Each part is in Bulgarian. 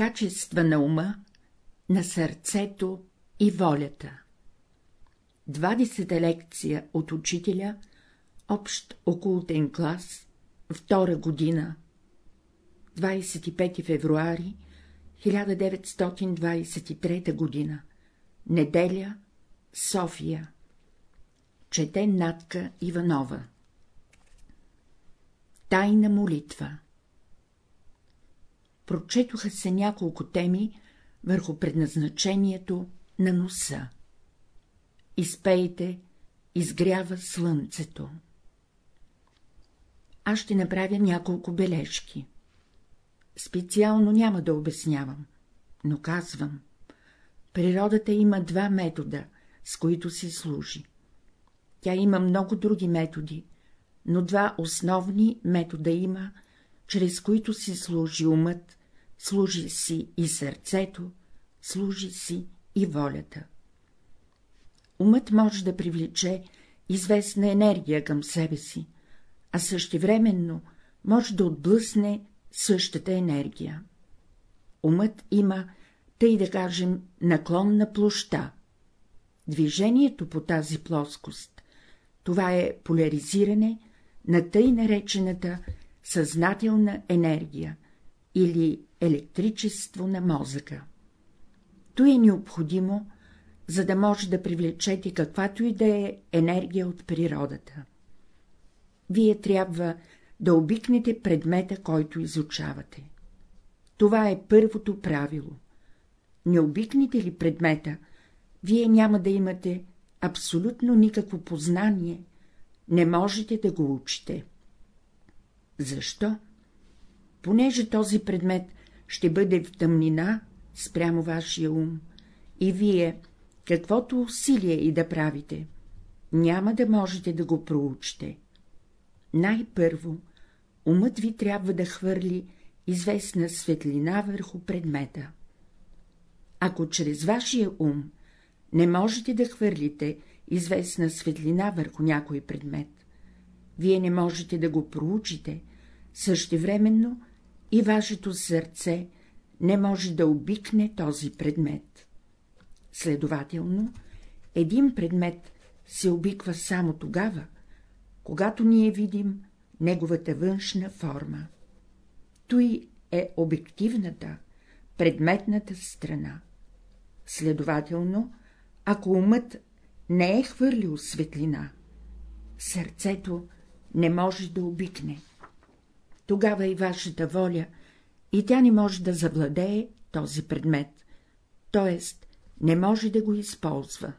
Качества на ума, на сърцето и волята 20 лекция от учителя, общ окултен клас, втора година, 25 февруари 1923 година, неделя, София. Чете Натка Иванова. Тайна молитва Прочетоха се няколко теми върху предназначението на носа. Изпейте, изгрява слънцето. Аз ще направя няколко бележки. Специално няма да обяснявам, но казвам. Природата има два метода, с които се служи. Тя има много други методи, но два основни метода има, чрез които си служи умът, служи си и сърцето, служи си и волята. Умът може да привлече известна енергия към себе си, а същевременно може да отблъсне същата енергия. Умът има, тъй да кажем, наклон на площа. Движението по тази плоскост, това е поляризиране на тъй наречената съзнателна енергия или електричество на мозъка. То е необходимо, за да може да привлечете каквато и да е енергия от природата. Вие трябва да обикнете предмета, който изучавате. Това е първото правило. Не обикнете ли предмета, вие няма да имате абсолютно никакво познание, не можете да го учите. Защо? Понеже този предмет ще бъде в тъмнина спрямо вашия ум, и вие, каквото усилие и да правите, няма да можете да го проучите. Най-първо умът ви трябва да хвърли известна светлина върху предмета. Ако чрез вашия ум не можете да хвърлите известна светлина върху някой предмет, вие не можете да го проучите, същевременно и вашето сърце не може да обикне този предмет. Следователно, един предмет се обиква само тогава, когато ние видим неговата външна форма. Той е обективната, предметната страна. Следователно, ако умът не е хвърлил светлина, сърцето не може да обикне. Тогава и вашата воля, и тя не може да завладее този предмет, т.е. не може да го използва.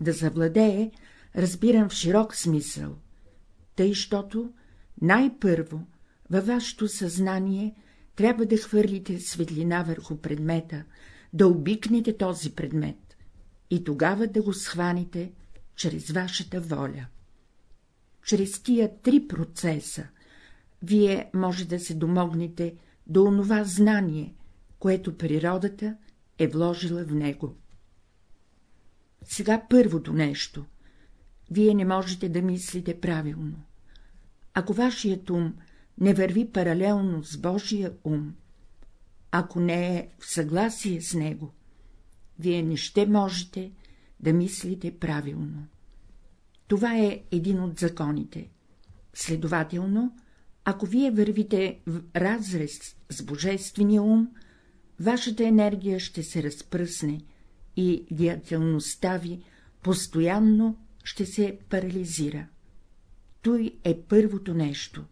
Да завладее, разбирам в широк смисъл, тъй, щото най-първо във вашето съзнание трябва да хвърлите светлина върху предмета, да обикнете този предмет и тогава да го схваните чрез вашата воля. Чрез тия три процеса вие може да се домогнете до онова знание, което природата е вложила в него. Сега първото нещо. Вие не можете да мислите правилно. Ако вашият ум не върви паралелно с Божия ум, ако не е в съгласие с него, вие не ще можете да мислите правилно. Това е един от законите. Следователно, ако вие вървите в разрез с Божествения ум, вашата енергия ще се разпръсне и деятелността ви постоянно ще се парализира. Той е първото нещо,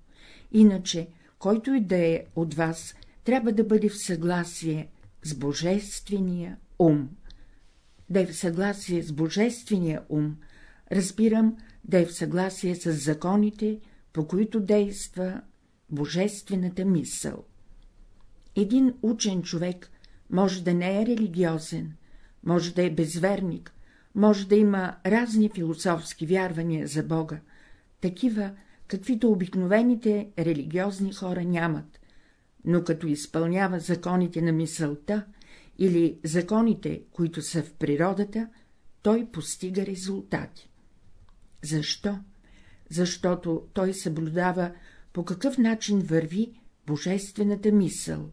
иначе, който и да е от вас, трябва да бъде в съгласие с Божествения ум. Да е в съгласие с Божествения ум, разбирам да е в съгласие с законите, по които действа Божествената мисъл. Един учен човек може да не е религиозен, може да е безверник, може да има разни философски вярвания за Бога, такива, каквито обикновените религиозни хора нямат, но като изпълнява законите на мисълта или законите, които са в природата, той постига резултати. Защо? Защото той съблюдава по какъв начин върви божествената мисъл.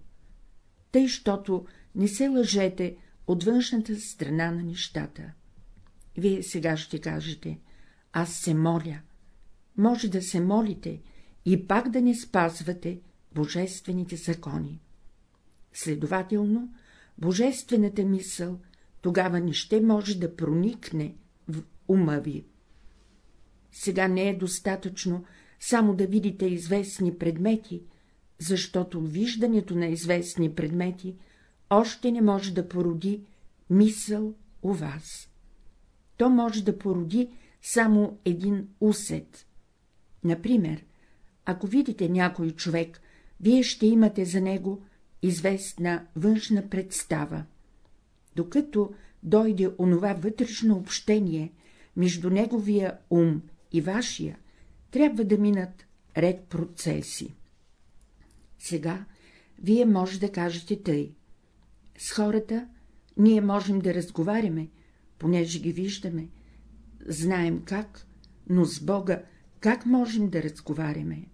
тъй, щото не се лъжете от външната страна на нещата. Вие сега ще кажете, аз се моля. Може да се молите и пак да не спазвате божествените закони. Следователно, божествената мисъл тогава не ще може да проникне в ума ви. Сега не е достатъчно само да видите известни предмети, защото виждането на известни предмети още не може да породи мисъл у вас. То може да породи само един усет. Например, ако видите някой човек, вие ще имате за него известна външна представа. Докато дойде онова вътрешно общение между неговия ум и вашия, трябва да минат ред процеси. Сега вие може да кажете тъй. С хората ние можем да разговаряме, понеже ги виждаме, знаем как, но с Бога как можем да разговаряме?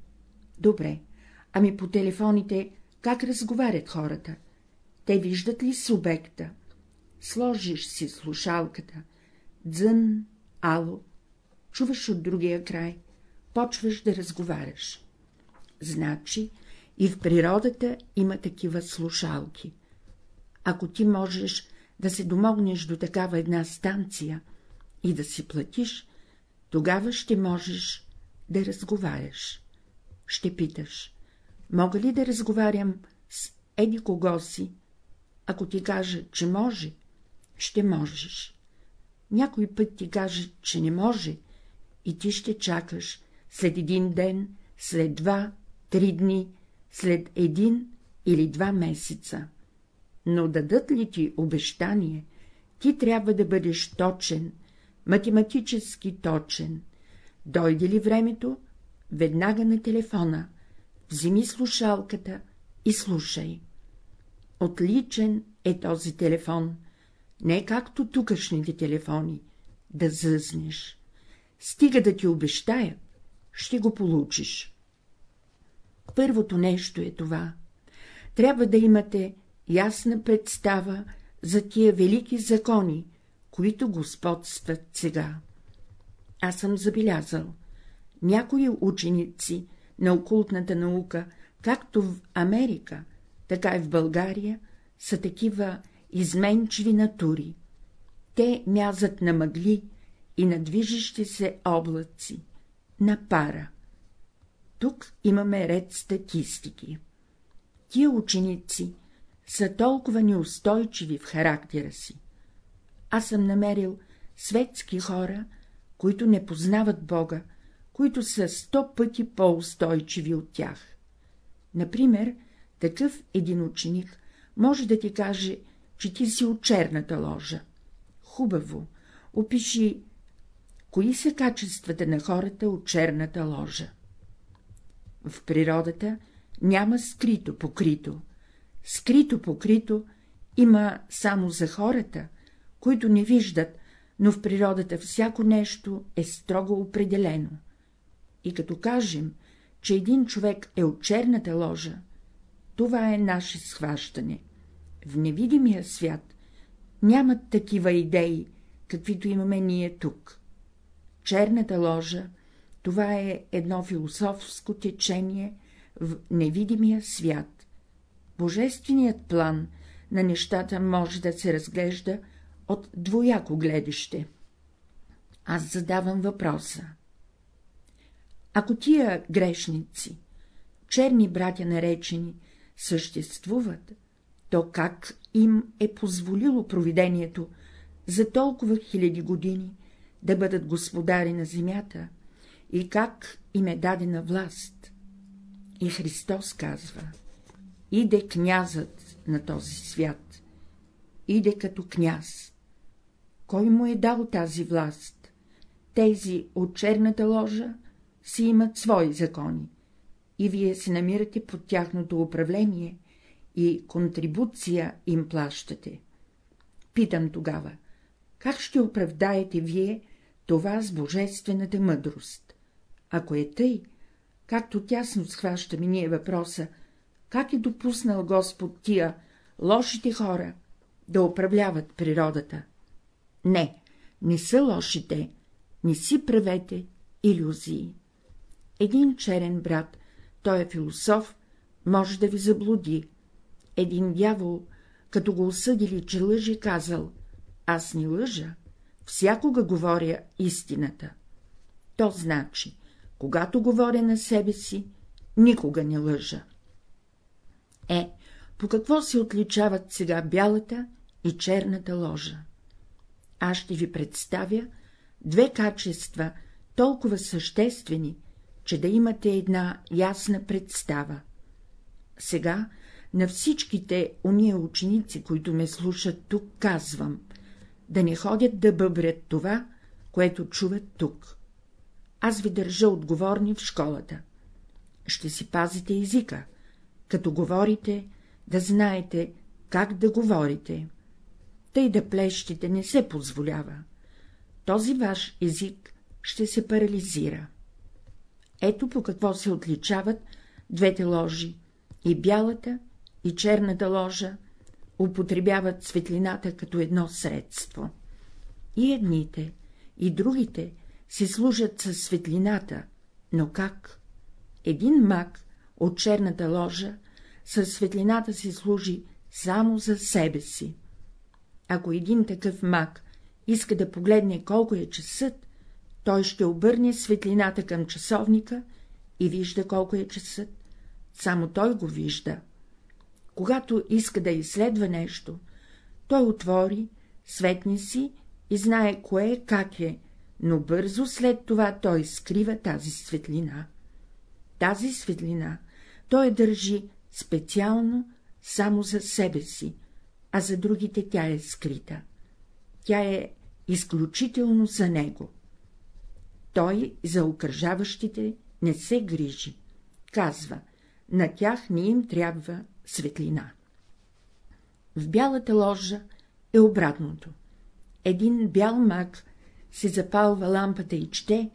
Добре, ами по телефоните как разговарят хората? Те виждат ли субекта? Сложиш си слушалката, дзън, ало, чуваш от другия край, почваш да разговаряш. Значи и в природата има такива слушалки. Ако ти можеш да се домогнеш до такава една станция и да си платиш, тогава ще можеш да разговаряш. Ще питаш, мога ли да разговарям с еди кого си? Ако ти кажа, че може, ще можеш. Някой път ти каже, че не може, и ти ще чакаш след един ден, след два, три дни, след един или два месеца. Но дадат ли ти обещание, ти трябва да бъдеш точен, математически точен. Дойде ли времето, веднага на телефона, вземи слушалката и слушай. Отличен е този телефон, не както тукашните телефони, да зъзнеш. Стига да ти обещаят, ще го получиш. Първото нещо е това. Трябва да имате ясна представа за тия велики закони, които господстват сега. Аз съм забелязал, някои ученици на окултната наука, както в Америка, така и в България, са такива изменчиви натури. Те мязат на мъгли и на движещи се облаци, на пара. Тук имаме ред статистики. Тия ученици са толкова неустойчиви в характера си. Аз съм намерил светски хора, които не познават Бога, които са сто пъти по-устойчиви от тях. Например, такъв един ученик може да ти каже, че ти си от черната ложа. Хубаво, опиши, кои са качествата на хората от черната ложа. В природата няма скрито покрито. Скрито покрито има само за хората, които не виждат, но в природата всяко нещо е строго определено. И като кажем, че един човек е от черната ложа, това е наше схващане. В невидимия свят нямат такива идеи, каквито имаме ние тук. Черната ложа — това е едно философско течение в невидимия свят. Божественият план на нещата може да се разглежда от двояко гледаще. Аз задавам въпроса. Ако тия грешници, черни братя наречени, съществуват, то как им е позволило провидението за толкова хиляди години да бъдат господари на земята и как им е дадена власт? И Христос казва — иде князът на този свят, иде като княз. Кой му е дал тази власт? Тези от черната ложа си имат свои закони, и вие се намирате под тяхното управление и контрибуция им плащате. Питам тогава, как ще оправдаете вие това с божествената мъдрост? Ако е тъй, както тясно схващаме ние въпроса, как е допуснал Господ тия лошите хора да управляват природата. Не, не са лошите, не си правете иллюзии. Един черен брат, той е философ, може да ви заблуди. Един дявол, като го осъдили, че лъжи, казал — аз ни лъжа, всякога говоря истината. То значи, когато говоря на себе си, никога не лъжа. Е, по какво се отличават сега бялата и черната ложа? Аз ще ви представя две качества, толкова съществени, че да имате една ясна представа. Сега на всичките уния ученици, които ме слушат тук, казвам, да не ходят да бъбрят това, което чуват тук. Аз ви държа отговорни в школата. Ще си пазите езика, като говорите, да знаете как да говорите. Тъй да плещите не се позволява. Този ваш език ще се парализира. Ето по какво се отличават двете ложи — и бялата, и черната ложа употребяват светлината като едно средство. И едните, и другите си служат със светлината, но как? Един маг от черната ложа със светлината си служи само за себе си. Ако един такъв маг иска да погледне колко е часът, той ще обърне светлината към часовника и вижда колко е часът. Само той го вижда. Когато иска да изследва нещо, той отвори, светни си и знае кое как е, но бързо след това той скрива тази светлина. Тази светлина той държи специално само за себе си, а за другите тя е скрита. Тя е изключително за него. Той за окръжаващите не се грижи. Казва, на тях не им трябва светлина. В бялата ложа е обратното. Един бял мак се запалва лампата и чете,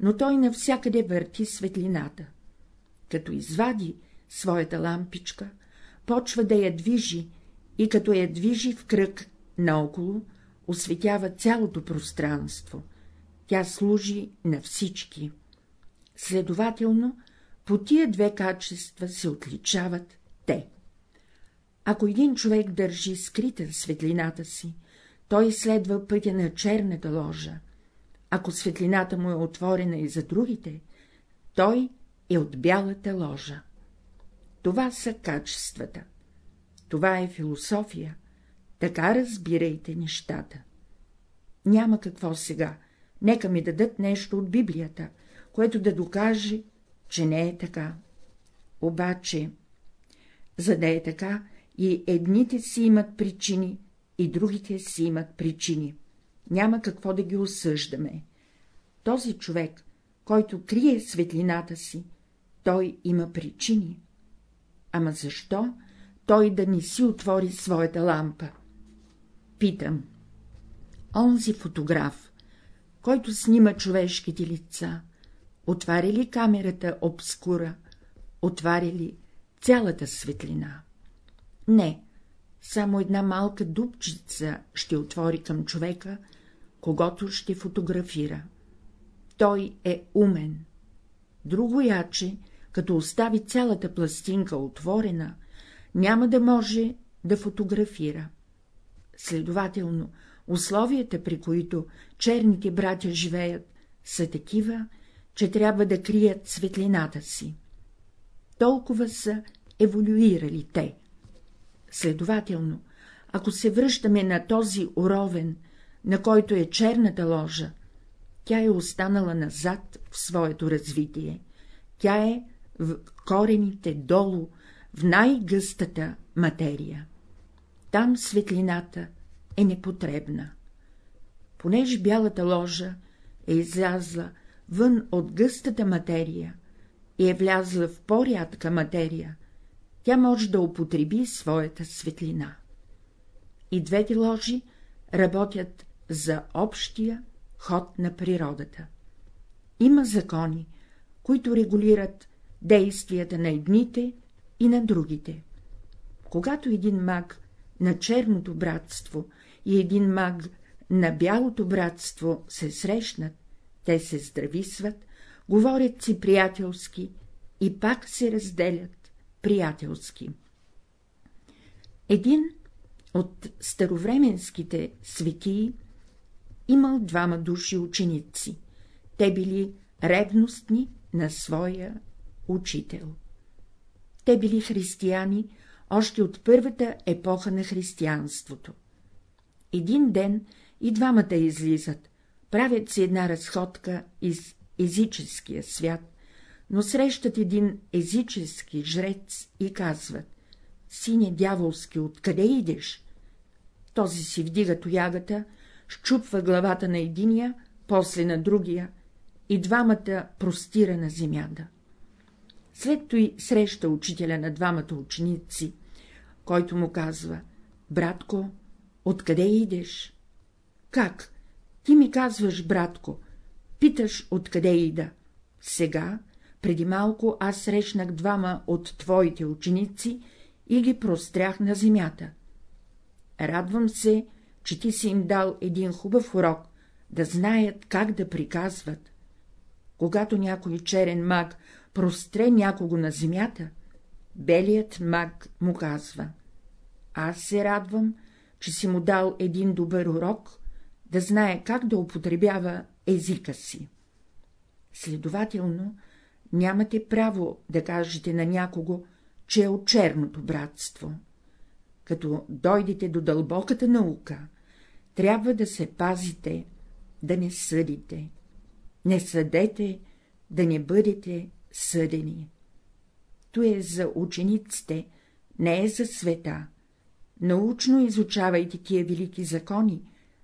но той навсякъде върти светлината. Като извади своята лампичка, почва да я движи и като я движи в кръг наоколо, осветява цялото пространство. Тя служи на всички. Следователно, по тия две качества се отличават те. Ако един човек държи скрита светлината си, той следва пътя на черната ложа. Ако светлината му е отворена и за другите, той е от бялата ложа. Това са качествата. Това е философия. Така разбирайте нещата. Няма какво сега. Нека ми дадат нещо от Библията, което да докаже, че не е така. Обаче, за да е така, и едните си имат причини, и другите си имат причини. Няма какво да ги осъждаме. Този човек, който крие светлината си, той има причини. Ама защо той да не си отвори своята лампа? Питам. Онзи фотограф, който снима човешките лица, отваря ли камерата обскура, отваря ли цялата светлина? Не, само една малка дупчица ще отвори към човека, когато ще фотографира. Той е умен. Друго яче, като остави цялата пластинка отворена, няма да може да фотографира. Следователно, условията, при които черните братя живеят, са такива, че трябва да крият светлината си. Толкова са еволюирали те. Следователно, ако се връщаме на този уровен, на който е черната ложа, тя е останала назад в своето развитие, тя е в корените долу, в най-гъстата материя. Там светлината е непотребна. Понеже бялата ложа е излязла вън от гъстата материя и е влязла в по-рядка материя, тя може да употреби своята светлина. И двете ложи работят за общия ход на природата. Има закони, които регулират действията на едните и на другите. Когато един маг на черното братство и един маг на бялото братство се срещнат, те се здрависват, говорят си приятелски и пак се разделят приятелски. Един от старовременските светии имал двама души ученици. Те били ревностни на своя учител. Те били християни още от първата епоха на християнството. Един ден и двамата излизат, правят си една разходка из езическия свят, но срещат един езически жрец и казват — сине дяволски, откъде идеш? Този си вдига тоягата, щупва главата на единия, после на другия, и двамата простира на земята. След той среща учителя на двамата ученици, който му казва — братко, откъде идеш? Как? Ти ми казваш, братко, питаш, откъде ида. Сега, преди малко, аз срещнах двама от твоите ученици и ги прострях на земята. Радвам се, че ти си им дал един хубав урок, да знаят как да приказват. Когато някой черен маг простре някого на земята, белият маг му казва — аз се радвам, че си му дал един добър урок, да знае как да употребява езика си. Следователно, нямате право да кажете на някого, че е от черното братство. Като дойдете до дълбоката наука, трябва да се пазите, да не съдите. Не съдете, да не бъдете съдени. То е за учениците, не е за света. Научно изучавайте тия велики закони,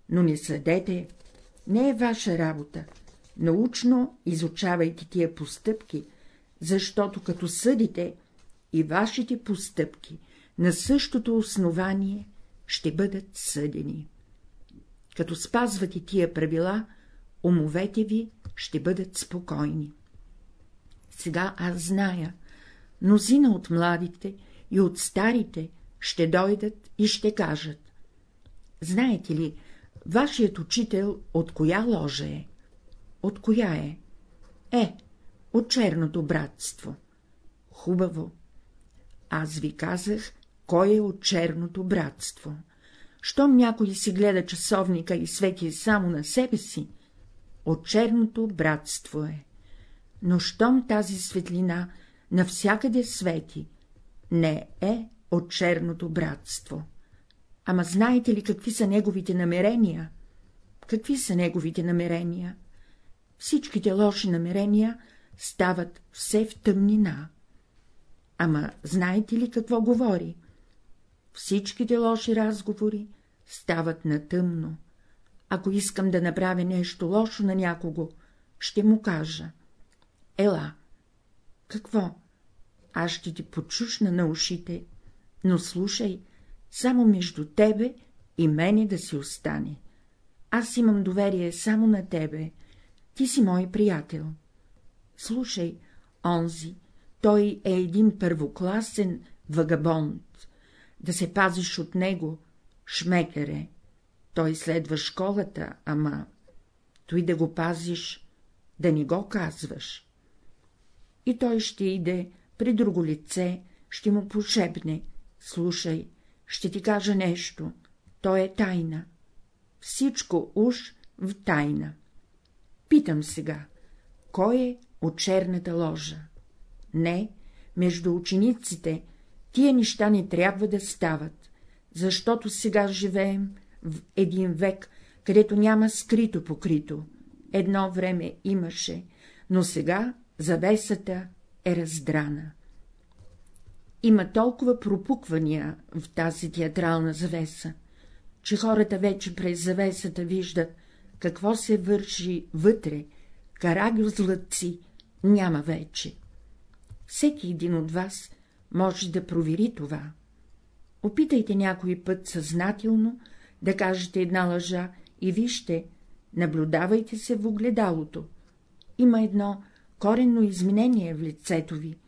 но не съдете, не е ваша работа. Научно изучавайте тия постъпки, защото като съдите, и вашите постъпки на същото основание ще бъдат съдени. Като спазвате тия правила, умовете ви ще бъдат спокойни. Сега аз зная, мнозина от младите и от старите ще дойдат и ще кажат. Знаете ли, вашият учител от коя ложа е? От коя е? Е, от черното братство. Хубаво. Аз ви казах, кой е от черното братство. Щом някой си гледа часовника и свети само на себе си, от черното братство е. Но щом тази светлина навсякъде свети, не е от черното братство. Ама знаете ли какви са неговите намерения? Какви са неговите намерения? Всичките лоши намерения стават все в тъмнина. Ама знаете ли какво говори? Всичките лоши разговори стават на тъмно. Ако искам да направя нещо лошо на някого, ще му кажа. Ела. Какво? Аз ще ти почушна на ушите, но слушай, само между тебе и мене да си остане. Аз имам доверие само на тебе, ти си мой приятел. Слушай, онзи, той е един първокласен вагабонд. Да се пазиш от него, шмекере. Той следва школата, ама той да го пазиш, да не го казваш. И той ще иде при друго лице, ще му пошепне, слушай, ще ти кажа нещо, то е тайна. Всичко уж в тайна. Питам сега, кой е от черната ложа? Не, между учениците тия неща не трябва да стават, защото сега живеем в един век, където няма скрито покрито. Едно време имаше, но сега завесата е раздрана. Има толкова пропуквания в тази театрална завеса, че хората вече през завесата виждат, какво се върши вътре, карагюзлъци няма вече. Всеки един от вас може да провери това. Опитайте някой път съзнателно да кажете една лъжа и вижте, наблюдавайте се в огледалото. Има едно коренно изменение в лицето ви,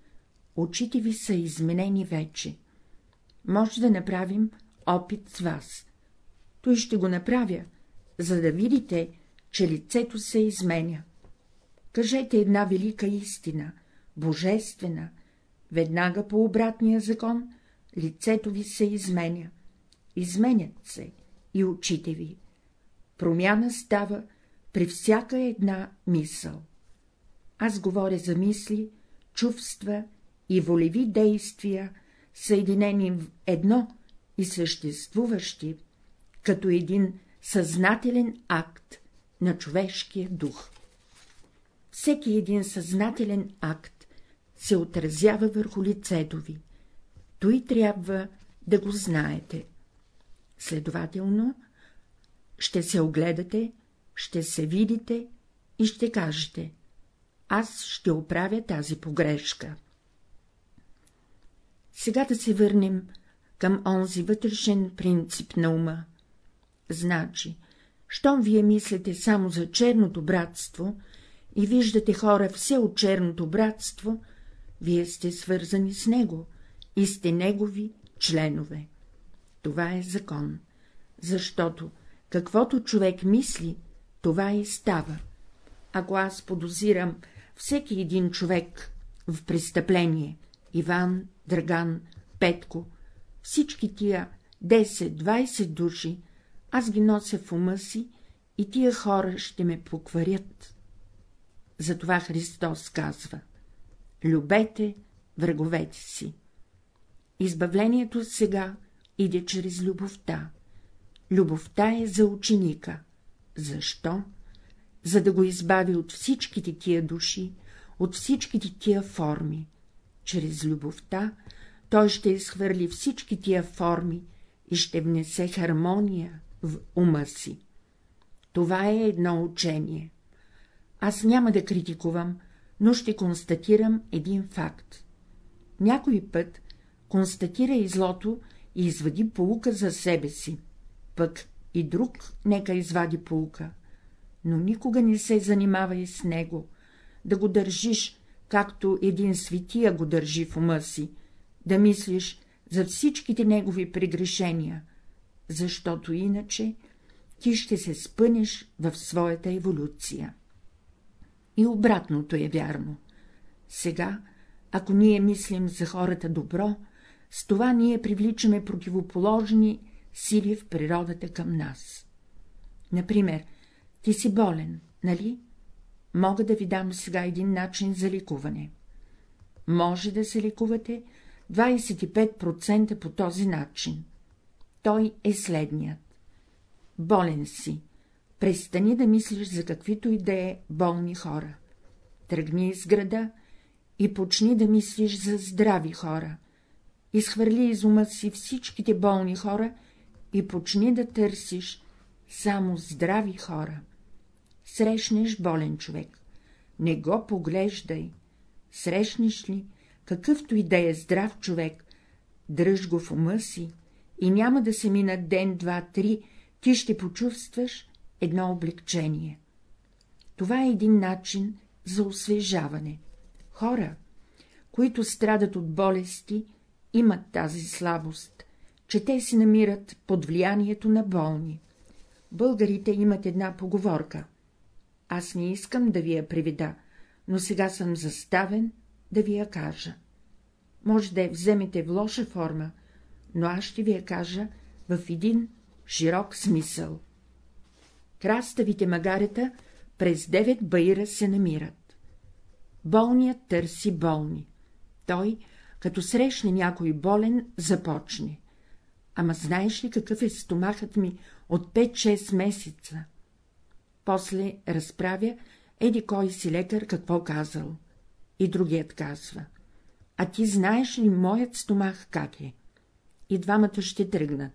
очите ви са изменени вече. Може да направим опит с вас. Той ще го направя, за да видите, че лицето се изменя. Кажете една велика истина, божествена, веднага по обратния закон лицето ви се изменя. Изменят се и очите ви. Промяна става при всяка една мисъл. Аз говоря за мисли, чувства и волеви действия, съединени в едно и съществуващи, като един съзнателен акт на човешкия дух. Всеки един съзнателен акт се отразява върху лицето ви. Той трябва да го знаете. Следователно, ще се огледате, ще се видите и ще кажете — аз ще оправя тази погрешка. Сега да се върнем към онзи вътрешен принцип на ума. Значи, щом вие мислите само за черното братство и виждате хора все от черното братство, вие сте свързани с него и сте негови членове. Това е закон, защото каквото човек мисли, това и става. Ако аз подозирам всеки един човек в престъпление, Иван, Драган, Петко, всички тия 10-20 души, аз ги нося в ума си и тия хора ще ме покварят. Затова Христос казва — любете враговете си. Избавлението сега иде чрез любовта. Любовта е за ученика. Защо? За да го избави от всичките тия души, от всичките тия форми. Чрез любовта той ще изхвърли всички тия форми и ще внесе хармония в ума си. Това е едно учение. Аз няма да критикувам, но ще констатирам един факт. Някой път констатира и злото и извади полука за себе си, пък и друг нека извади полука, но никога не се занимава и с него, да го държиш, както един светия го държи в ума си, да мислиш за всичките негови прегрешения, защото иначе ти ще се спънеш в своята еволюция. И обратното е вярно. Сега, ако ние мислим за хората добро, с това ние привличаме противоположни сили в природата към нас. Например, ти си болен, нали? Мога да ви дам сега един начин за лекуване. Може да се лекувате 25% по този начин. Той е следният. Болен си. Престани да мислиш за каквито и да е болни хора. Тръгни из града и почни да мислиш за здрави хора. Изхвърли из ума си всичките болни хора и почни да търсиш само здрави хора. Срещнеш болен човек. Не го поглеждай. Срещнеш ли, какъвто и да е здрав човек, дръж го в ума си и няма да се минат ден, два, три, ти ще почувстваш едно облегчение. Това е един начин за освежаване. Хора, които страдат от болести, имат тази слабост, че те се намират под влиянието на болни. Българите имат една поговорка. Аз не искам да ви я приведа, но сега съм заставен да ви я кажа. Може да я вземете в лоша форма, но аз ще ви я кажа в един широк смисъл. Краставите магарета през девет баира се намират. Болният търси болни. Той, като срещне някой болен, започне. Ама знаеш ли какъв е стомахът ми от 5-6 месеца? После разправя еди кой си лекар какво казал. И другият казва. А ти знаеш ли моят стомах как е? И двамата ще тръгнат,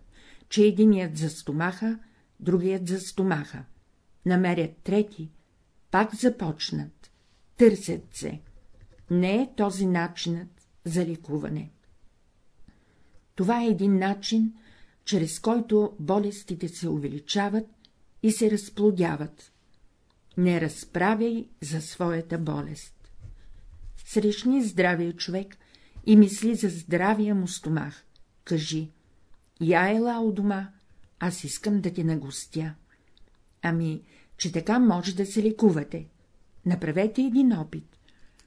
че единият за стомаха, другият за стомаха. Намерят трети, пак започнат, търсят се. Не е този начинът за ликуване. Това е един начин, чрез който болестите се увеличават и се разплодяват. Не разправяй за своята болест. Срещни здравия човек и мисли за здравия му стомах. Кажи, Я ела у дома, аз искам да те нагостя. Ами, че така може да се лекувате. Направете един опит.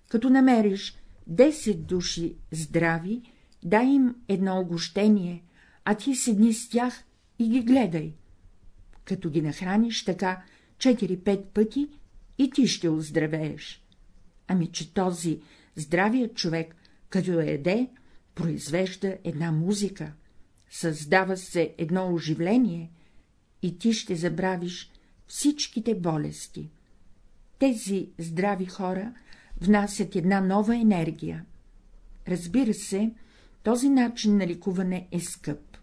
Като намериш 10 души здрави, дай им едно огощение, а ти седни с тях и ги гледай. Като ги нахраниш така 4-5 пъти, и ти ще оздравееш. Ами, че този здравият човек, като еде, произвежда една музика, създава се едно оживление и ти ще забравиш всичките болести. Тези здрави хора внасят една нова енергия. Разбира се, този начин на ликуване е скъп.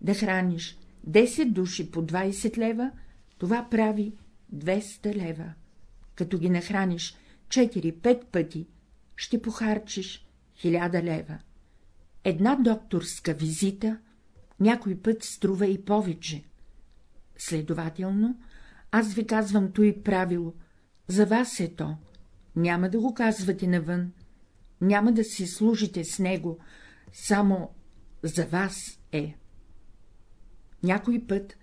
Да храниш 10 души по 20 лева, това прави 200 лева. Като ги нахраниш 4-5 пъти, ще похарчиш 1000 лева. Една докторска визита някой път струва и повече. Следователно, аз ви казвам той правило, за вас е то, няма да го казвате навън, няма да си служите с него, само за вас е. Някой път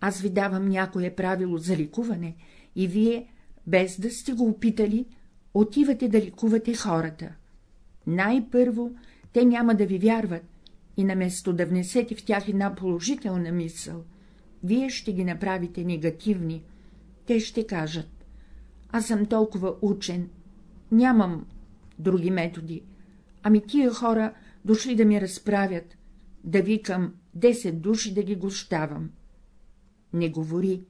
аз ви давам някое правило за ликуване и вие, без да сте го опитали, отивате да ликувате хората. Най-първо те няма да ви вярват и наместо да внесете в тях една положителна мисъл, вие ще ги направите негативни. Те ще кажат — аз съм толкова учен, нямам други методи, ами тия хора дошли да ми разправят, да викам 10 души да ги гощавам. Не говори,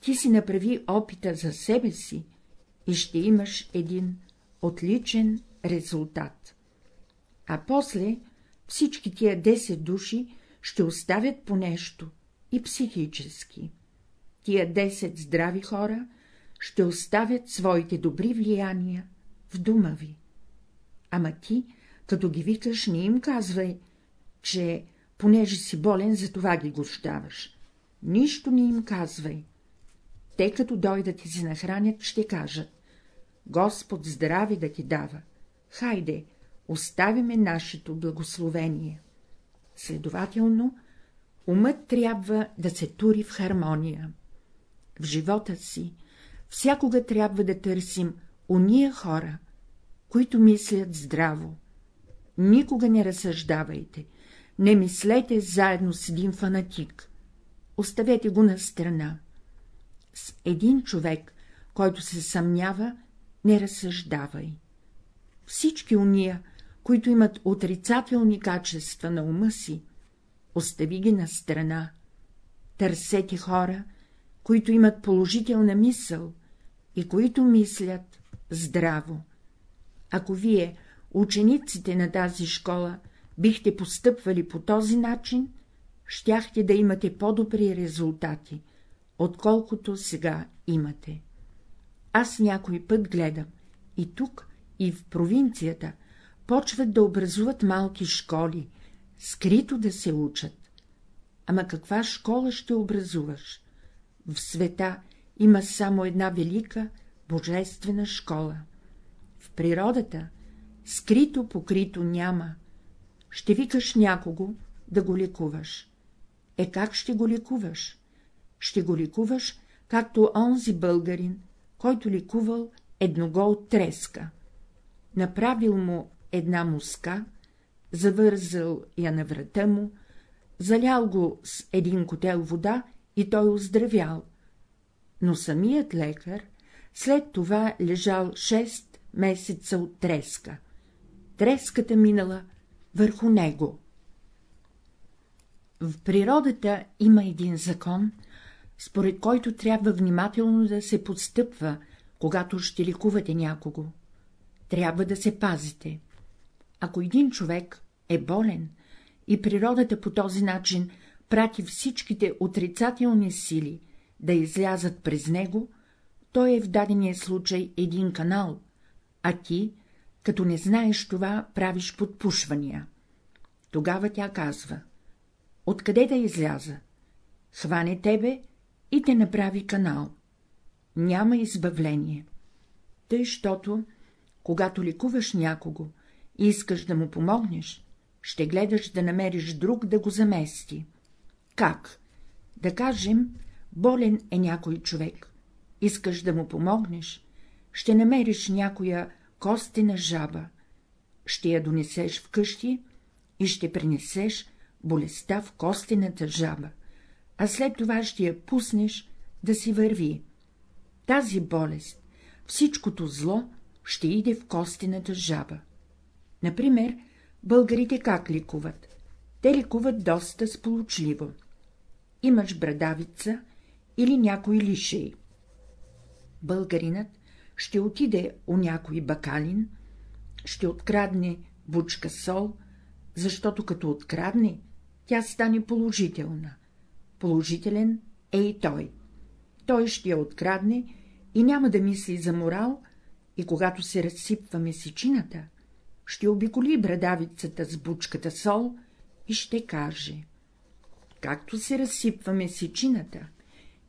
ти си направи опита за себе си и ще имаш един отличен резултат. А после всички тия 10 души ще оставят по нещо и психически. Тия 10 здрави хора ще оставят своите добри влияния в дума ви. Ама ти, като ги викаш, не им казвай, че, понеже си болен, за това ги гощаваш. Нищо не им казвай. Те, като дойдат и се нахранят, ще кажат — Господ здрави да ти дава. Хайде, оставиме нашето благословение. Следователно, умът трябва да се тури в хармония. В живота си всякога трябва да търсим уния хора, които мислят здраво. Никога не разсъждавайте, не мислете заедно с един фанатик. Оставете го на страна. С един човек, който се съмнява, не разсъждавай. Всички уния, които имат отрицателни качества на ума си, остави ги на страна. Търсете хора, които имат положителна мисъл и които мислят здраво. Ако вие, учениците на тази школа, бихте постъпвали по този начин, щяхте да имате по-добри резултати, отколкото сега имате. Аз някой път гледам и тук, и в провинцията, почват да образуват малки школи, скрито да се учат. Ама каква школа ще образуваш? В света има само една велика, божествена школа. В природата скрито покрито няма. Ще викаш някого да го лекуваш. Е, как ще го лекуваш? Ще го лекуваш, както онзи българин, който лекувал едного от треска. Направил му една муска, завързал я на врата му, залял го с един котел вода и той оздравял. Но самият лекар след това лежал 6 месеца от треска. Треската минала върху него. В природата има един закон, според който трябва внимателно да се подстъпва, когато ще ликувате някого. Трябва да се пазите. Ако един човек е болен и природата по този начин прати всичките отрицателни сили да излязат през него, той е в дадения случай един канал, а ти, като не знаеш това, правиш подпушвания. Тогава тя казва — откъде да изляза? Хване тебе и те направи канал. Няма избавление. Тъй, щото, когато ликуваш някого искаш да му помогнеш, ще гледаш да намериш друг да го замести. Как? Да кажем, болен е някой човек. Искаш да му помогнеш, ще намериш някоя костена жаба, ще я донесеш вкъщи и ще принесеш болестта в костената жаба, а след това ще я пуснеш да си върви. Тази болест, всичкото зло, ще иде в костената жаба. Например, българите как ликуват? Те ликуват доста сполучливо. Имаш брадавица или някой лишей. Българинът ще отиде у някой бакалин, ще открадне бучка сол, защото като открадне, тя стане положителна. Положителен е и той. Той ще я открадне и няма да мисли за морал, и когато се разсипва месечината, ще обиколи брадавицата с бучката сол и ще каже — както се разсипва месечината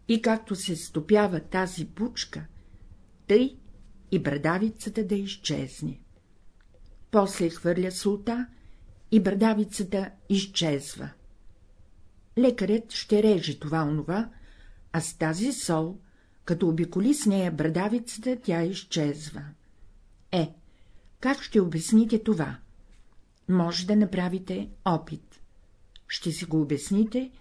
и както се стопява тази бучка, тъй и брадавицата да изчезне. После хвърля султа и брадавицата изчезва. Лекарят ще реже това онова, а с тази сол, като обиколи с нея брадавицата, тя изчезва. Е, как ще обясните това? Може да направите опит. Ще си го обясните,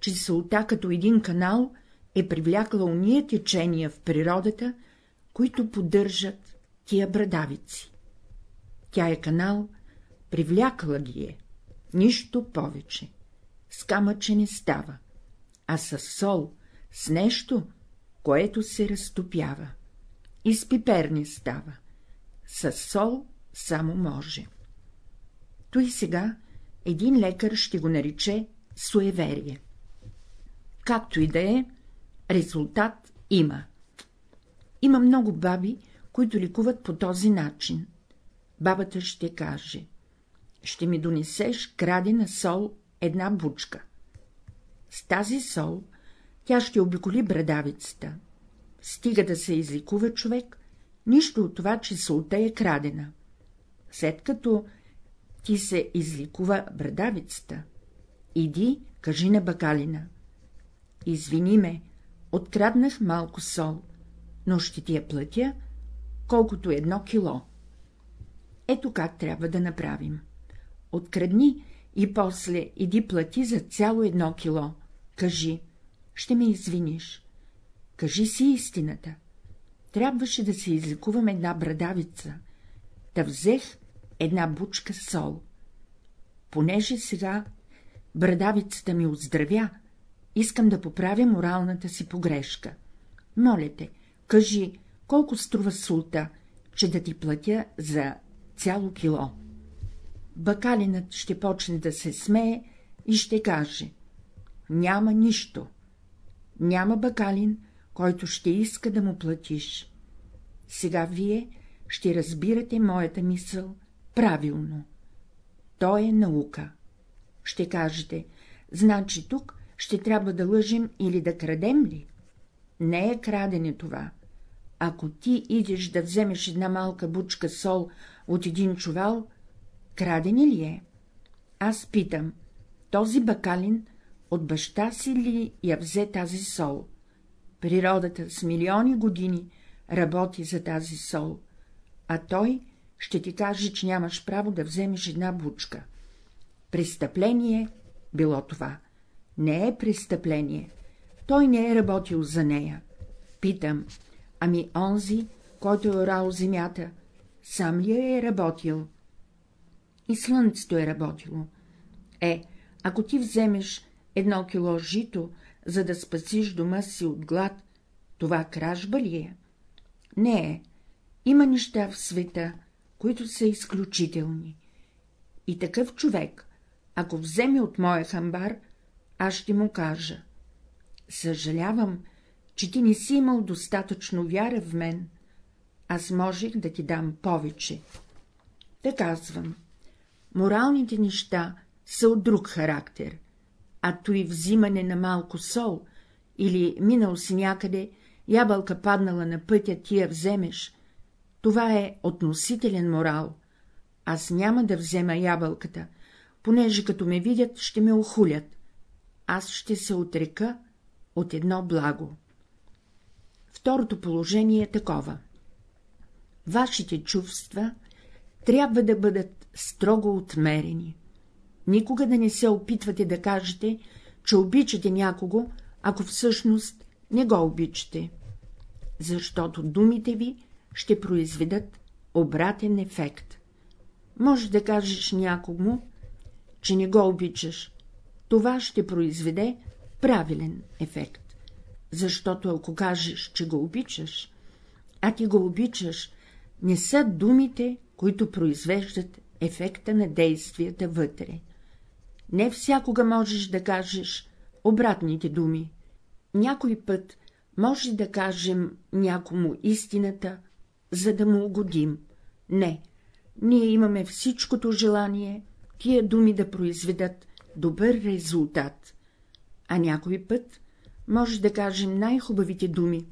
че солта като един канал е привлякла уния течения в природата, които поддържат тия брадавици. Тя е канал, привлякла ги е, нищо повече. С камъче не става, а с сол, с нещо, което се разтопява. И с пипер не става. С сол само може. Той сега един лекар ще го нарече суеверие. Както и да е, резултат има. Има много баби, които ликуват по този начин. Бабата ще каже — ще ми донесеш крадена сол една бучка. С тази сол тя ще обиколи брадавицата. Стига да се изликува човек, нищо от това, че солта е крадена. След като ти се изликува брадавицата, иди, кажи на бакалина. Извини ме, откраднах малко сол, но ще ти я платя, колкото едно кило. Ето как трябва да направим. Открадни и после иди плати за цяло едно кило. Кажи, ще ме извиниш. Кажи си истината. Трябваше да се излекувам една брадавица. Да взех една бучка сол. Понеже сега брадавицата ми оздравя, искам да поправя моралната си погрешка. Моля те, кажи, колко струва султа, че да ти платя за цяло кило. Бакалинът ще почне да се смее и ще каже — няма нищо. Няма бакалин, който ще иска да му платиш. Сега вие ще разбирате моята мисъл правилно. То е наука. Ще кажете, значи тук ще трябва да лъжим или да крадем ли? Не е крадене това. Ако ти идеш да вземеш една малка бучка сол от един чувал, крадене ли е? Аз питам, този бакалин от баща си ли я взе тази сол? Природата с милиони години работи за тази сол, а той ще ти каже, че нямаш право да вземеш една бучка. Престъпление било това. Не е престъпление. Той не е работил за нея. Питам, ами онзи, който е орал земята, сам ли е работил? И слънцето е работило. Е, ако ти вземеш едно кило жито, за да спасиш дома си от глад, това кражба ли е? Не е. Има неща в света, които са изключителни. И такъв човек, ако вземе от моя хамбар, аз ще му кажа. Съжалявам, че ти не си имал достатъчно вяра в мен, аз можех да ти дам повече. Да казвам, моралните неща са от друг характер, а той взимане на малко сол или минал си някъде, ябълка паднала на пътя, ти я вземеш, това е относителен морал. Аз няма да взема ябълката, понеже като ме видят, ще ме охулят. аз ще се отрека от едно благо. Второто положение е такова. Вашите чувства трябва да бъдат строго отмерени. Никога да не се опитвате да кажете, че обичате някого, ако всъщност не го обичате, защото думите ви ще произведат обратен ефект. Може да кажеш някому, че не го обичаш, това ще произведе правилен ефект, защото ако кажеш, че го обичаш, а ти го обичаш, не са думите, които произвеждат ефекта на действията вътре. Не всякога можеш да кажеш обратните думи. Някой път може да кажем някому истината, за да му угодим. Не, ние имаме всичкото желание тия думи да произведат добър резултат, а някой път може да кажем най-хубавите думи,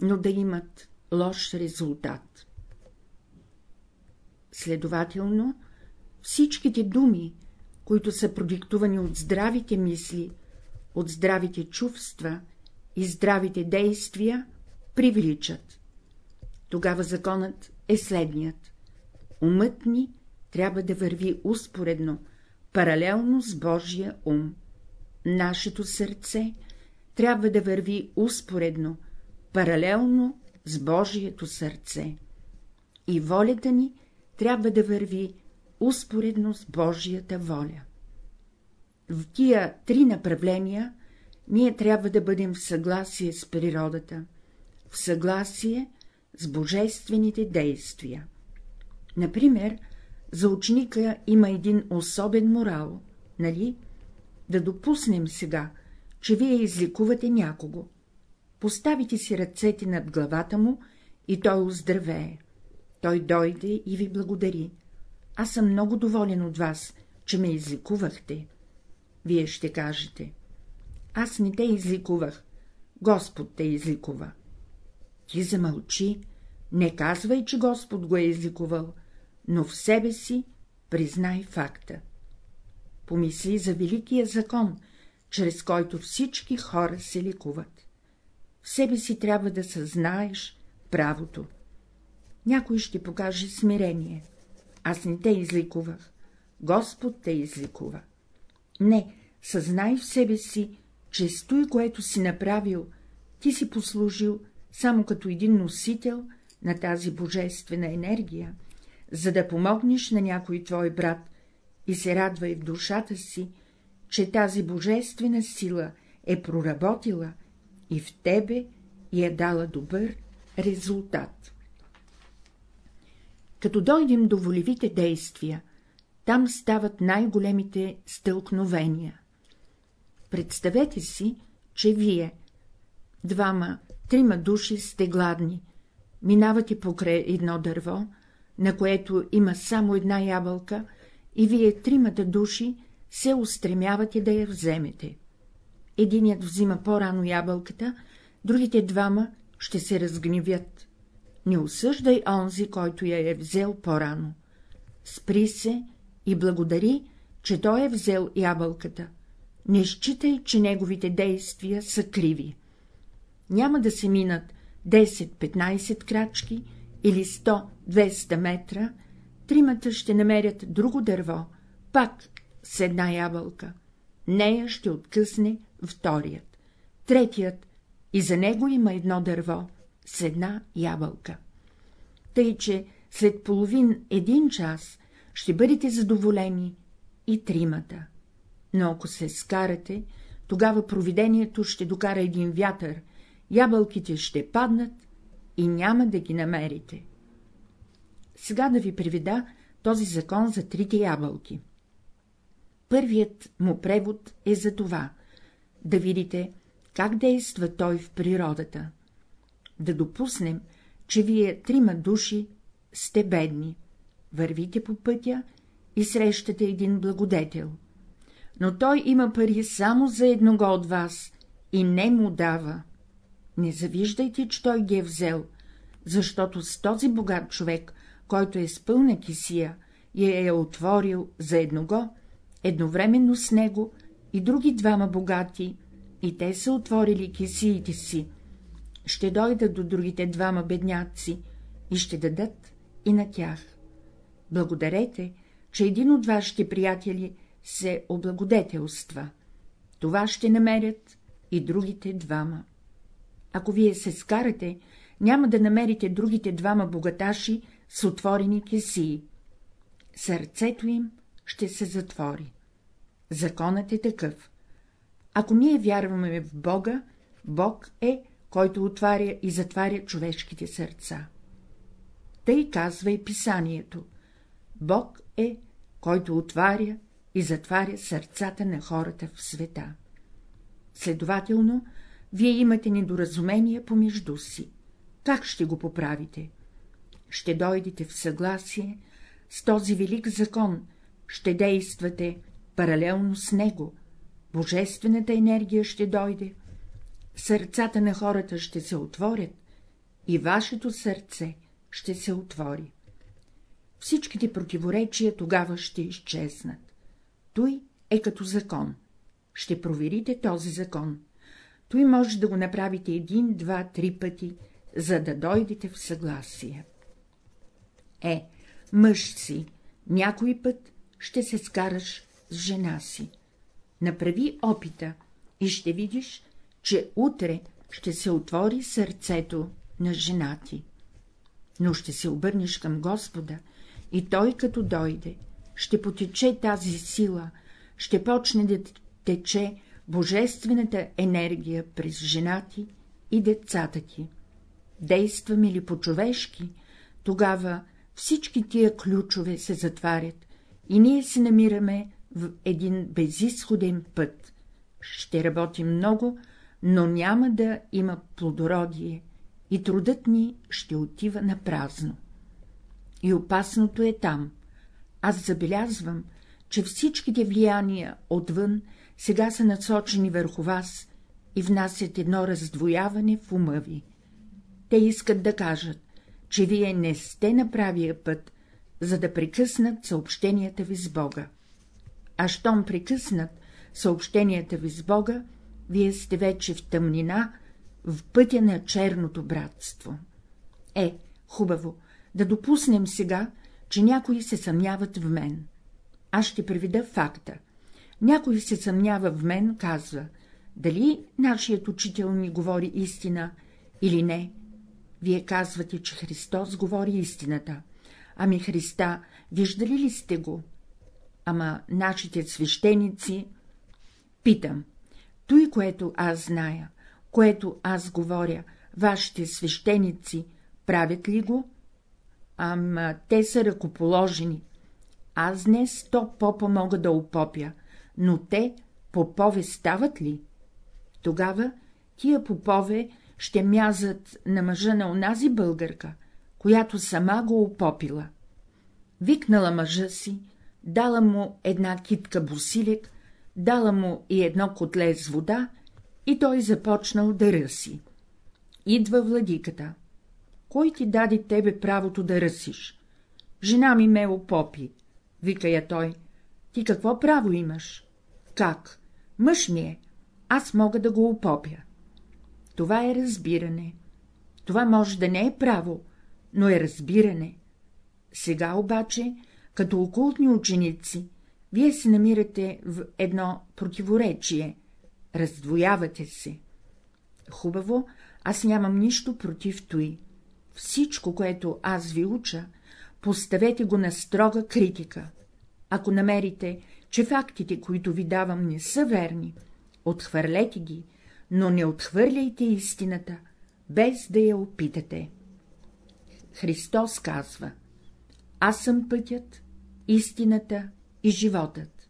но да имат лош резултат. Следователно, всичките думи, които са продиктувани от здравите мисли, от здравите чувства и здравите действия, привличат. Тогава законът е следният. Умът ни трябва да върви успоредно, паралелно с Божия ум. Нашето сърце трябва да върви успоредно, паралелно с Божието сърце. И волята ни трябва да върви успоредно с Божията воля. В тия три направления ние трябва да бъдем в съгласие с природата, в съгласие с божествените действия. Например, за ученика има един особен морал, нали? Да допуснем сега, че вие изликувате някого. Поставите си ръцете над главата му и той оздравее. Той дойде и ви благодари. Аз съм много доволен от вас, че ме изликувахте. Вие ще кажете. Аз не те изликувах, Господ те изликува. Ти замълчи, не казвай, че Господ го е изликувал, но в себе си признай факта. Помисли за великия закон, чрез който всички хора се ликуват. В себе си трябва да съзнаеш правото. Някой ще покаже смирение. Аз не те изликувах. Господ те изликува. Не, съзнай в себе си, че с той, което си направил, ти си послужил само като един носител на тази божествена енергия, за да помогнеш на някой твой брат и се радвай в душата си, че тази божествена сила е проработила и в тебе и е дала добър резултат. Като дойдем до волевите действия, там стават най-големите стълкновения. Представете си, че вие, двама, трима души сте гладни, минавате покрай едно дърво, на което има само една ябълка, и вие тримата души се устремявате да я вземете. Единият взима по-рано ябълката, другите двама ще се разгневят. Не осъждай онзи, който я е взел по-рано. Спри се и благодари, че той е взел ябълката. Не считай, че неговите действия са криви. Няма да се минат 10-15 крачки или 100-200 метра, тримата ще намерят друго дърво, пак с една ябълка. Нея ще откъсне вторият, третият, и за него има едно дърво с една ябълка. Тъй, че след половин един час ще бъдете задоволени и тримата. Но ако се скарате, тогава провидението ще докара един вятър, ябълките ще паднат и няма да ги намерите. Сега да ви приведа този закон за трите ябълки. Първият му превод е за това — да видите как действа той в природата. Да допуснем, че вие трима души сте бедни, вървите по пътя и срещате един благодетел. Но той има пари само за едного от вас и не му дава. Не завиждайте, че той ги е взел, защото с този богат човек, който е с пълна кисия и е отворил за едного, едновременно с него и други двама богати, и те са отворили кисиите си, ще дойдат до другите двама бедняци и ще дадат и на тях. Благодарете, че един от вашите приятели се облагодетелства. Това ще намерят и другите двама. Ако вие се скарате, няма да намерите другите двама богаташи с отворени кесии. Сърцето им ще се затвори. Законът е такъв. Ако ние вярваме в Бога, Бог е, който отваря и затваря човешките сърца. Тъй казва и писанието. Бог е, който отваря и затваря сърцата на хората в света. Следователно, вие имате недоразумение помежду си. Как ще го поправите? Ще дойдете в съгласие с този велик закон, ще действате паралелно с него, божествената енергия ще дойде, сърцата на хората ще се отворят и вашето сърце ще се отвори. Всичките противоречия тогава ще изчезнат. Той е като закон. Ще проверите този закон. Той може да го направите един, два, три пъти, за да дойдете в съгласие. Е, мъж си, някой път ще се скараш с жена си. Направи опита и ще видиш, че утре ще се отвори сърцето на жена ти. Но ще се обърнеш към Господа и Той, като дойде, ще потече тази сила, ще почне да тече божествената енергия през жена ти и децата ти. Действаме ли по-човешки, тогава всички тия ключове се затварят и ние се намираме в един безисходен път. Ще работим много, но няма да има плодородие и трудът ни ще отива на празно. И опасното е там. Аз забелязвам, че всичките влияния отвън сега са насочени върху вас и внасят едно раздвояване в ума ви. Те искат да кажат, че вие не сте на правия път, за да прекъснат съобщенията ви с Бога. А щом прекъснат съобщенията ви с Бога, вие сте вече в тъмнина, в пътя на черното братство. Е, хубаво, да допуснем сега, че някои се съмняват в мен. Аз ще приведа факта. Някой се съмнява в мен, казва, дали нашият учител ми говори истина или не. Вие казвате, че Христос говори истината. Ами Христа, виждали ли сте го? Ама нашите свещеници... Питам, той, което аз зная, което аз говоря, вашите свещеници правят ли го? Ама те са ръкоположени. Аз днес сто попа мога да опопя, но те попове стават ли? Тогава тия попове ще мязат на мъжа на онази българка, която сама го опопила. Викнала мъжа си, дала му една китка босилек, дала му и едно котле с вода, и той започнал да ръси. Идва владиката. Кой ти даде тебе правото да ръсиш? Жена ми ме опопи, вика я той. Ти какво право имаш? Как? Мъж ми е. Аз мога да го опопя. Това е разбиране. Това може да не е право, но е разбиране. Сега обаче, като окултни ученици, вие се намирате в едно противоречие, раздвоявате се. Хубаво, аз нямам нищо против той. Всичко, което аз ви уча, поставете го на строга критика. Ако намерите, че фактите, които ви давам, не са верни, отхвърлете ги, но не отхвърляйте истината, без да я опитате. Христос казва Аз съм пътят, истината и животът.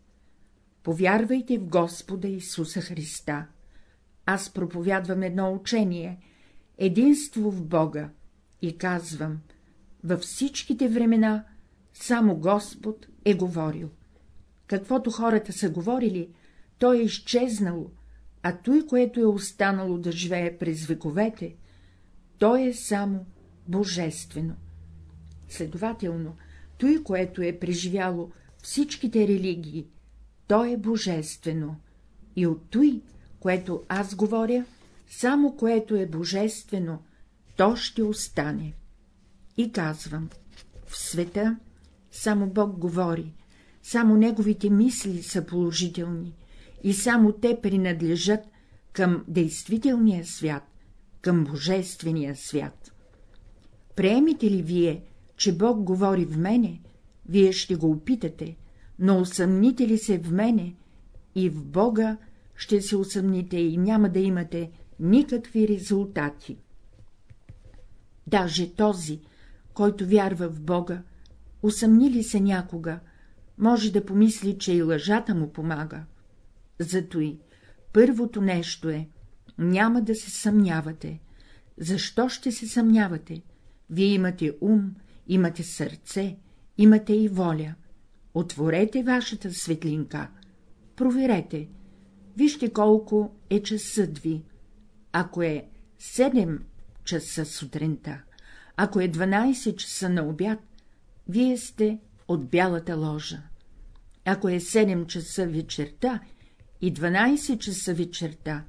Повярвайте в Господа Исуса Христа. Аз проповядвам едно учение — единство в Бога, и казвам, във всичките времена само Господ е говорил. Каквото хората са говорили, то е изчезнало, а той, което е останало да живее през вековете, то е само божествено. Следователно, той, което е преживяло всичките религии, то е божествено, И от той, което аз говоря, само което е божествено, то ще остане. И казвам, в света само Бог говори, само Неговите мисли са положителни и само те принадлежат към действителния свят, към божествения свят. Приемите ли вие, че Бог говори в мене, вие ще го опитате, но усъмните ли се в мене и в Бога, ще се усъмните и няма да имате никакви резултати. Даже този, който вярва в Бога, усъмни ли се някога, може да помисли, че и лъжата му помага. Зато и първото нещо е — няма да се съмнявате. Защо ще се съмнявате? Вие имате ум, имате сърце, имате и воля. Отворете вашата светлинка, проверете, вижте колко е часът ви. Ако е 7 часа сутринта, ако е 12 часа на обяд, вие сте от бялата ложа. Ако е 7 часа вечерта и 12 часа вечерта,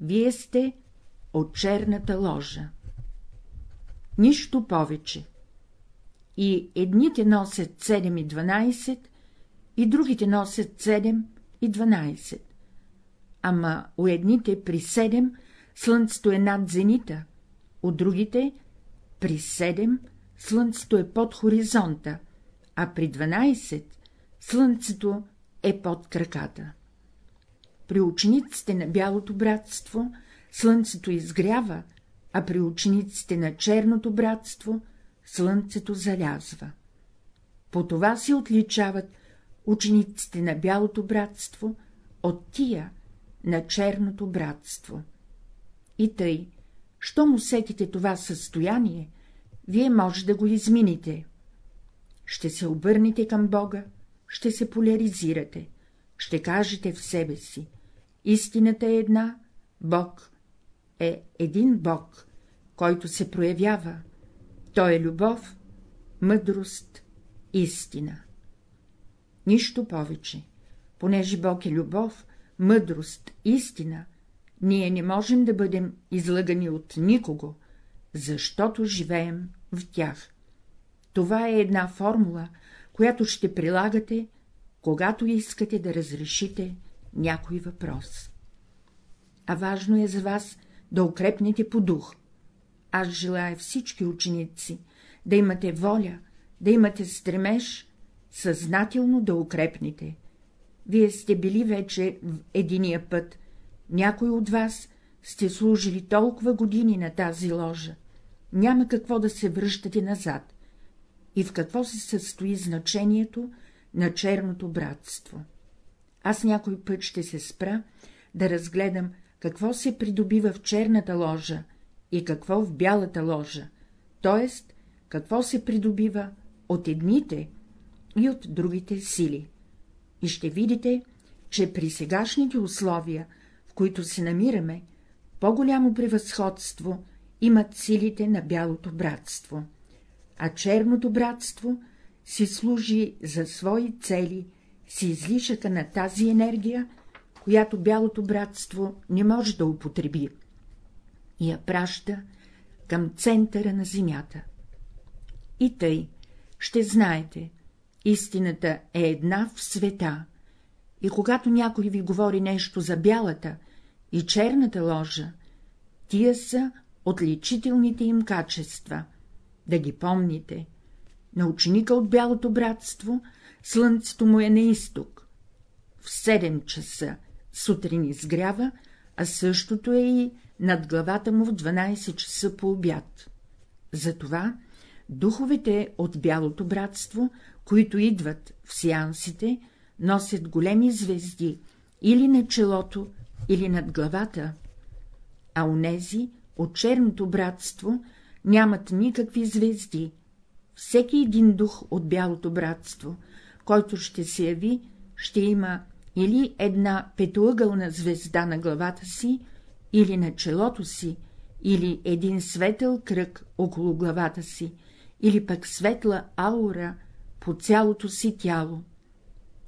вие сте от черната ложа. Нищо повече. И едните носят 7 и 12, и другите носят 7 и 12. Ама у едните при 7 слънцето е над зенита, у другите при 7 слънцето е под хоризонта, а при 12 слънцето е под краката. При учениците на бялото братство слънцето изгрява, а при учениците на черното братство слънцето залязва. По това се отличават учениците на бялото братство от тия на черното братство. И тъй, що му сетите това състояние, вие може да го измините. Ще се обърнете към Бога, ще се поляризирате, ще кажете в себе си. Истината е една, Бог е един Бог, който се проявява. Той е любов, мъдрост, истина. Нищо повече. Понеже Бог е любов, мъдрост, истина, ние не можем да бъдем излъгани от никого, защото живеем в тях. Това е една формула, която ще прилагате, когато искате да разрешите някой въпрос. А важно е за вас да укрепнете по дух. Аз желая всички ученици да имате воля, да имате стремеж, съзнателно да укрепнете. Вие сте били вече в единия път, някой от вас сте служили толкова години на тази ложа, няма какво да се връщате назад. И в какво се състои значението на черното братство? Аз някой път ще се спра да разгледам, какво се придобива в черната ложа и какво в бялата ложа, т.е. какво се придобива от едните и от другите сили. И ще видите, че при сегашните условия, в които се намираме, по-голямо превъзходство имат силите на бялото братство, а черното братство си служи за свои цели с излишъка на тази енергия, която бялото братство не може да употреби, и я праща към центъра на земята. И тъй, ще знаете, истината е една в света, и когато някой ви говори нещо за бялата и черната ложа, тия са отличителните им качества, да ги помните. На ученика от бялото братство слънцето му е на изток. В седем часа сутрин изгрява, а същото е и над главата му в 12 часа по обяд. Затова духовете от бялото братство, които идват в сеансите, носят големи звезди или на челото, или над главата, а онези от черното братство нямат никакви звезди. Всеки един дух от бялото братство, който ще се яви, ще има или една петоъгълна звезда на главата си, или на челото си, или един светъл кръг около главата си, или пък светла аура по цялото си тяло.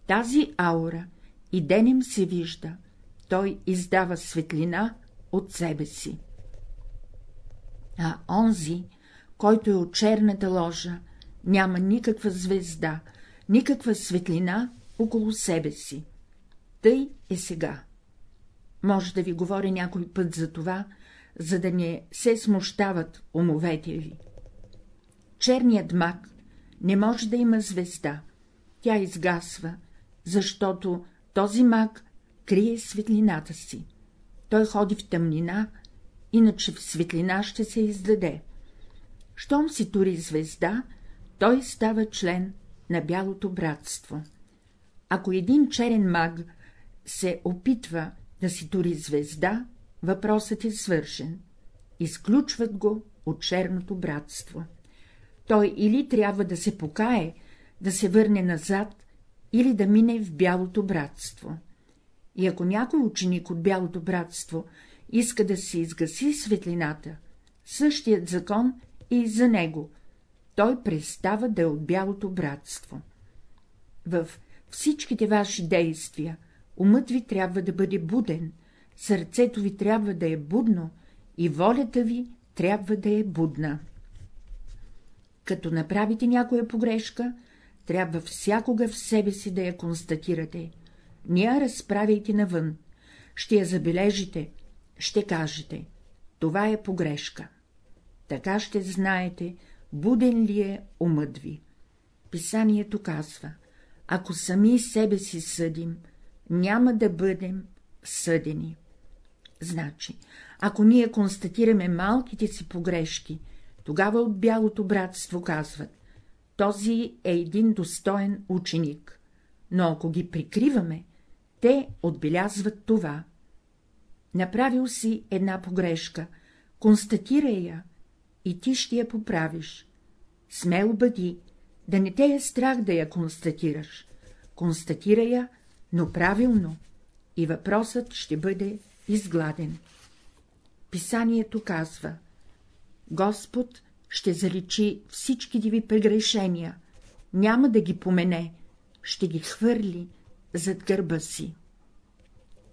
Тази аура и денем се вижда, той издава светлина от себе си. А онзи, който е от черната ложа, няма никаква звезда, никаква светлина около себе си. Тъй е сега. Може да ви говоря някой път за това, за да не се смущават умовете ви. Черният мак не може да има звезда, тя изгасва, защото този мак крие светлината си. Той ходи в тъмнина, иначе в светлина ще се издаде. Щом си тури звезда, той става член на бялото братство. Ако един черен маг се опитва да си тури звезда, въпросът е свършен. Изключват го от черното братство. Той или трябва да се покае, да се върне назад, или да мине в бялото братство. И ако някой ученик от бялото братство иска да се изгаси светлината, същият закон е и за него, той престава да е от бялото братство. В всичките ваши действия умът ви трябва да бъде буден, сърцето ви трябва да е будно и волята ви трябва да е будна. Като направите някоя погрешка, трябва всякога в себе си да я констатирате. Не разправяйте навън, ще я забележите, ще кажете — това е погрешка. Така ще знаете, буден ли е умът ви. Писанието казва, ако сами себе си съдим, няма да бъдем съдени. Значи, ако ние констатираме малките си погрешки, тогава от бялото братство казват — този е един достоен ученик, но ако ги прикриваме, те отбелязват това. Направил си една погрешка, констатирай я и ти ще я поправиш. Смел бъди, да не те е страх да я констатираш. Констатирай я, но правилно, и въпросът ще бъде изгладен. Писанието казва Господ ще заличи всичките ви прегрешения, няма да ги помене, ще ги хвърли зад гърба си.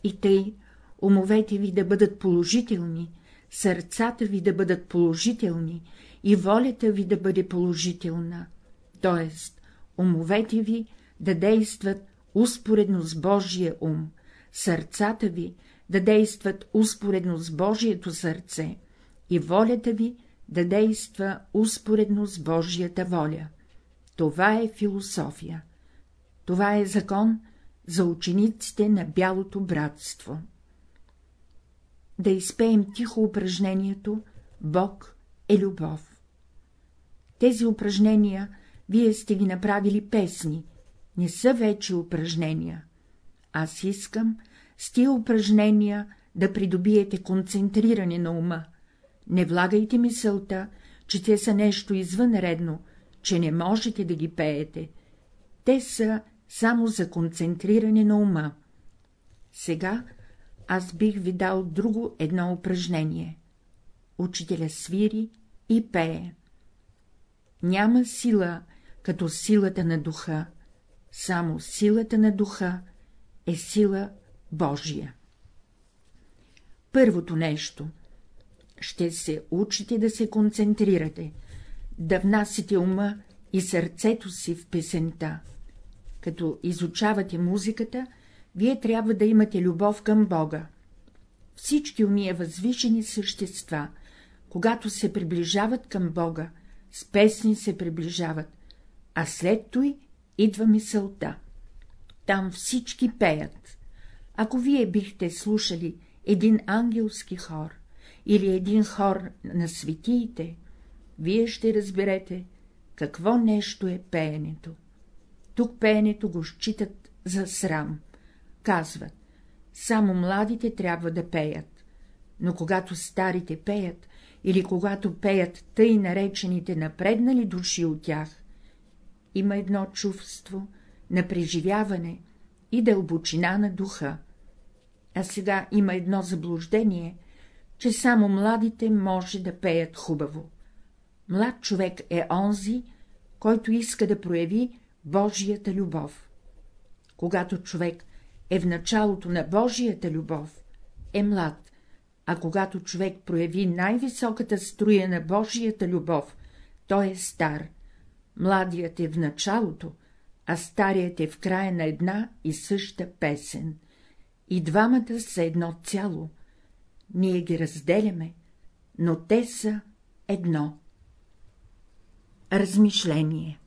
И тъй, умовете ви да бъдат положителни, сърцата ви да бъдат положителни и волята ви да бъде положителна, т.е. умовете ви да действат успоредно с Божия ум, сърцата ви да действат успоредно с Божието сърце и волята ви да действа успоредно с Божията воля. Това е философия. Това е закон за учениците на Бялото братство. Да изпеем тихо упражнението Бог е любов. Тези упражнения вие сте ги направили песни, не са вече упражнения. Аз искам с тия упражнения да придобиете концентриране на ума. Не влагайте мисълта, че те са нещо извънредно, че не можете да ги пеете. Те са само за концентриране на ума. Сега аз бих ви дал друго едно упражнение. Учителя свири и пее. Няма сила като силата на духа, само силата на духа е сила Божия. Първото нещо — ще се учите да се концентрирате, да внасите ума и сърцето си в песента. Като изучавате музиката, вие трябва да имате любов към Бога. Всички уния възвишени същества, когато се приближават към Бога, с песни се приближават, а след той идва мисълта. Там всички пеят. Ако вие бихте слушали един ангелски хор или един хор на светиите, вие ще разберете, какво нещо е пеенето. Тук пеенето го считат за срам. Казват, само младите трябва да пеят, но когато старите пеят, или когато пеят тъй наречените напреднали души от тях, има едно чувство на преживяване и дълбочина на духа. А сега има едно заблуждение, че само младите може да пеят хубаво. Млад човек е онзи, който иска да прояви Божията любов. Когато човек е в началото на Божията любов, е млад, а когато човек прояви най-високата струя на Божията любов, той е стар. Младият е в началото, а старият е в края на една и съща песен. И двамата са едно цяло. Ние ги разделяме, но те са едно. Размишление